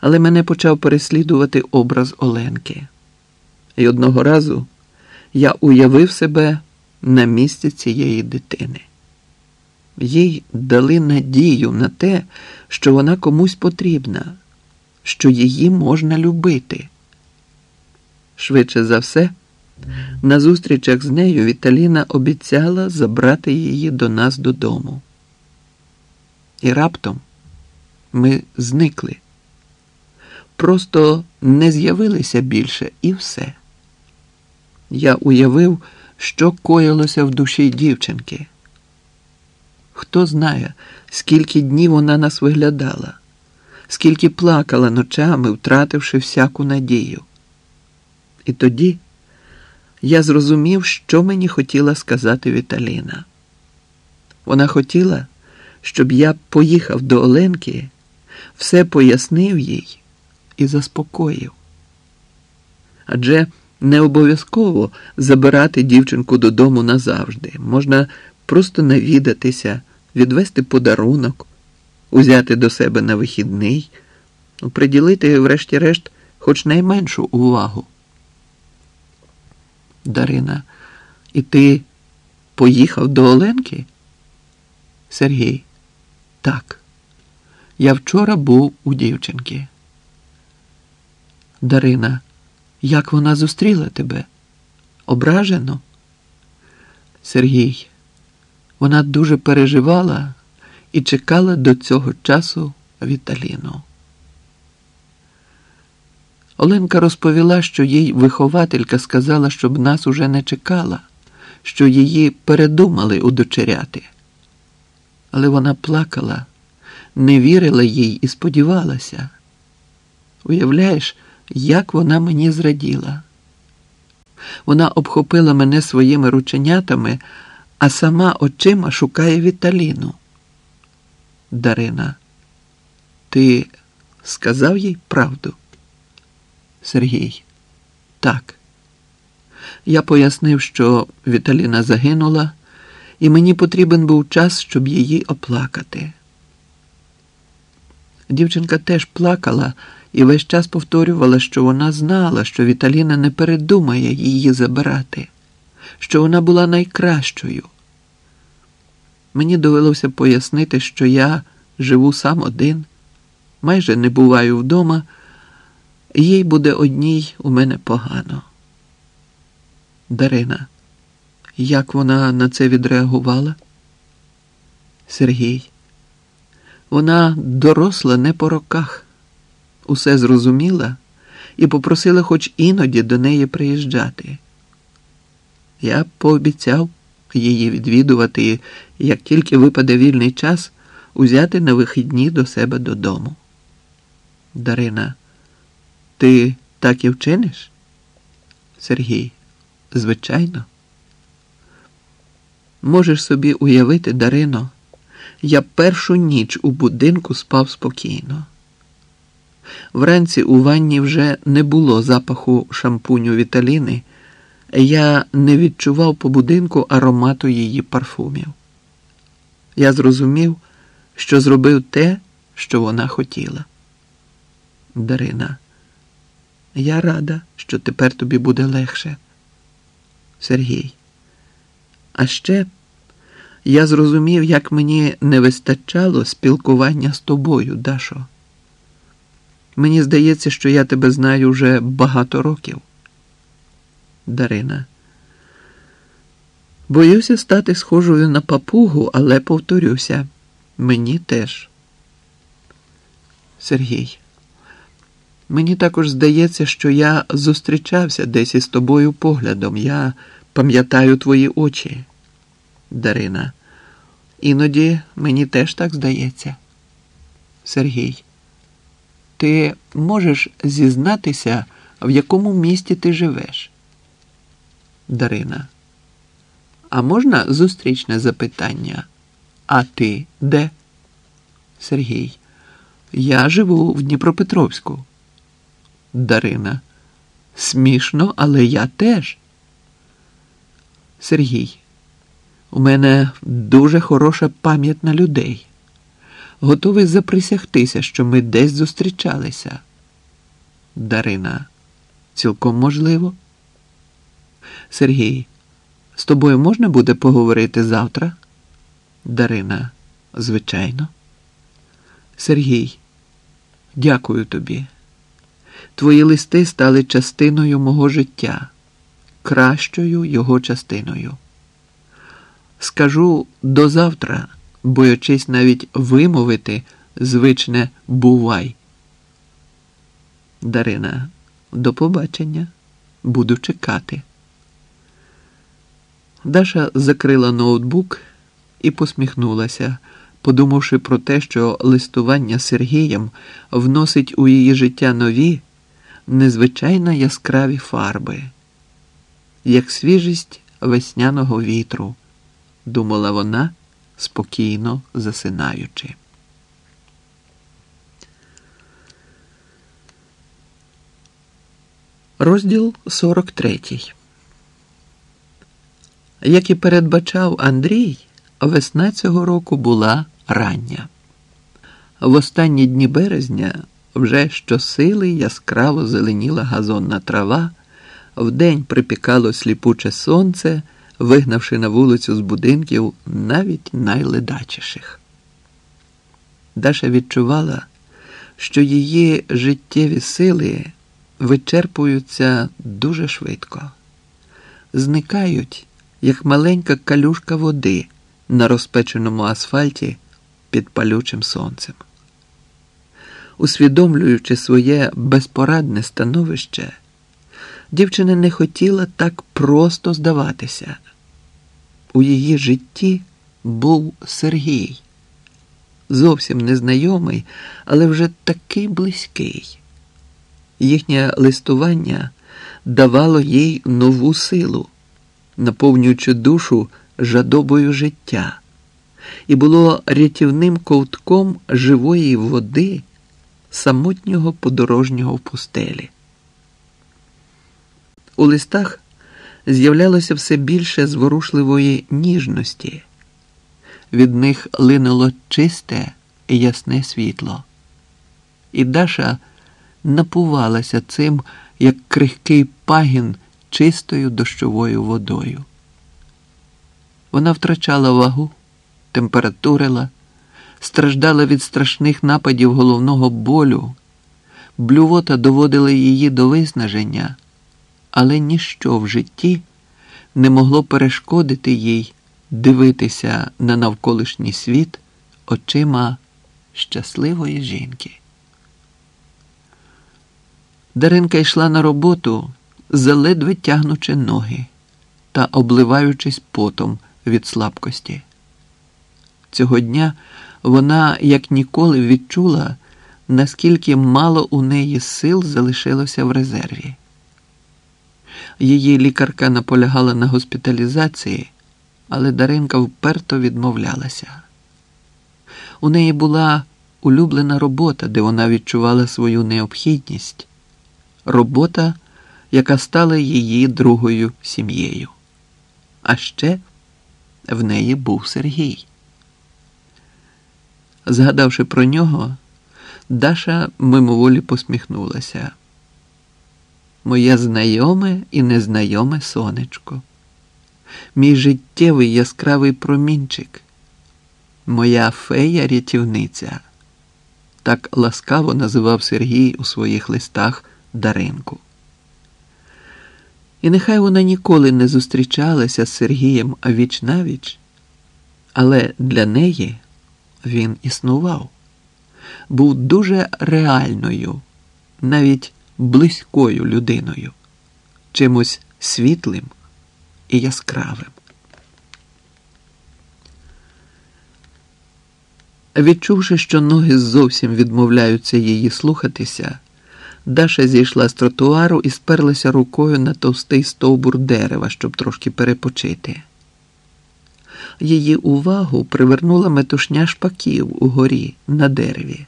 але мене почав переслідувати образ Оленки. І одного разу я уявив себе на місці цієї дитини. Їй дали надію на те, що вона комусь потрібна, що її можна любити. Швидше за все, на зустрічах з нею Віталіна обіцяла забрати її до нас додому. І раптом ми зникли. Просто не з'явилися більше і все. Я уявив, що коїлося в душі дівчинки. Хто знає, скільки днів вона нас виглядала, скільки плакала ночами, втративши всяку надію. І тоді я зрозумів, що мені хотіла сказати Віталіна. Вона хотіла, щоб я поїхав до Оленки, все пояснив їй і заспокоїв. Адже не обов'язково забирати дівчинку додому назавжди. Можна просто навідатися, відвести подарунок, узяти до себе на вихідний, приділити, врешті-решт, хоч найменшу увагу. Дарина, і ти поїхав до Оленки? Сергій, так. Я вчора був у дівчинки. Дарина, як вона зустріла тебе? Ображено? Сергій, вона дуже переживала і чекала до цього часу Віталіну. Оленка розповіла, що їй вихователька сказала, щоб нас уже не чекала, що її передумали удочеряти. Але вона плакала, не вірила їй і сподівалася. Уявляєш, як вона мені зраділа. Вона обхопила мене своїми рученятами, а сама очима шукає Віталіну. Дарина, ти сказав їй правду? Сергій, так. Я пояснив, що Віталіна загинула, і мені потрібен був час, щоб її оплакати. Дівчинка теж плакала і весь час повторювала, що вона знала, що Віталіна не передумає її забирати, що вона була найкращою. Мені довелося пояснити, що я живу сам один, майже не буваю вдома, їй буде одній у мене погано. Дарина, як вона на це відреагувала? Сергій, вона доросла не по роках усе зрозуміла і попросила хоч іноді до неї приїжджати. Я пообіцяв її відвідувати і, як тільки випаде вільний час, узяти на вихідні до себе додому. Дарина, ти так і вчиниш? Сергій, звичайно. Можеш собі уявити, Дарино, я першу ніч у будинку спав спокійно. Вранці у ванні вже не було запаху шампуню Віталіни, я не відчував по будинку аромату її парфумів. Я зрозумів, що зробив те, що вона хотіла. Дарина, я рада, що тепер тобі буде легше. Сергій. А ще я зрозумів, як мені не вистачало спілкування з тобою, Дашо. Мені здається, що я тебе знаю вже багато років. Дарина. Боюся стати схожою на папугу, але повторюся, мені теж. Сергій. Мені також здається, що я зустрічався десь із тобою поглядом. Я пам'ятаю твої очі. Дарина. Іноді мені теж так здається. Сергій. Ти можеш зізнатися, в якому місті ти живеш? Дарина. А можна зустрічне запитання? А ти де? Сергій. Я живу в Дніпропетровську. Дарина. Смішно, але я теж. Сергій. У мене дуже хороша пам'ять на людей. Готовий заприсягтися, що ми десь зустрічалися. Дарина, цілком можливо. Сергій, з тобою можна буде поговорити завтра? Дарина, звичайно. Сергій, дякую тобі. Твої листи стали частиною мого життя, кращою його частиною. Скажу до завтра, боячись навіть вимовити звичне бувай. Дарина, до побачення. Буду чекати. Даша закрила ноутбук і посміхнулася, подумавши про те, що листування Сергієм вносить у її життя нові, незвичайно яскраві фарби, як свіжість весняного вітру, думала вона, спокійно засинаючи. Розділ 43 Як і передбачав Андрій, весна цього року була рання. В останні дні березня вже щосили яскраво зеленіла газонна трава, вдень припікало сліпуче сонце, вигнавши на вулицю з будинків навіть найледачіших. Даша відчувала, що її життєві сили вичерпуються дуже швидко, зникають, як маленька калюшка води на розпеченому асфальті під палючим сонцем. Усвідомлюючи своє безпорадне становище, дівчина не хотіла так просто здаватися. У її житті був Сергій, зовсім незнайомий, але вже такий близький. Їхнє листування давало їй нову силу, наповнюючи душу жадобою життя, і було рятівним ковтком живої води самотнього подорожнього в пустелі. У листах з'являлося все більше зворушливої ніжності, від них линуло чисте і ясне світло, і Даша напувалася цим, як крихкий пагін чистою дощовою водою. Вона втрачала вагу, температурила, страждала від страшних нападів головного болю, блювота доводила її до виснаження, але ніщо в житті не могло перешкодити їй дивитися на навколишній світ очима щасливої жінки. Даринка йшла на роботу, заледве тягнучи ноги та обливаючись потом від слабкості. Цього дня вона як ніколи відчула, наскільки мало у неї сил залишилося в резерві. Її лікарка наполягала на госпіталізації, але Даринка вперто відмовлялася. У неї була улюблена робота, де вона відчувала свою необхідність робота, яка стала її другою сім'єю. А ще в неї був Сергій. Згадавши про нього, Даша мимоволі посміхнулася. Моє знайоме і незнайоме сонечко, мій життєвий яскравий промінчик, моя фея рятівниця. Так ласкаво називав Сергій у своїх листах Даринку. І нехай вона ніколи не зустрічалася з Сергієм віч навіч, але для неї він існував, був дуже реальною, навіть близькою людиною, чимось світлим і яскравим. Відчувши, що ноги зовсім відмовляються її слухатися, Даша зійшла з тротуару і сперлася рукою на товстий стовбур дерева, щоб трошки перепочити. Її увагу привернула метушня шпаків угорі на дереві.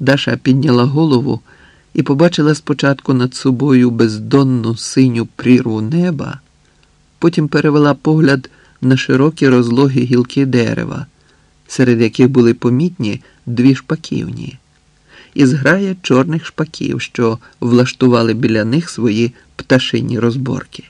Даша підняла голову і побачила спочатку над собою бездонну синю прірву неба, потім перевела погляд на широкі розлогі гілки дерева, серед яких були помітні дві шпаківні, і зграя чорних шпаків, що влаштували біля них свої пташині розборки.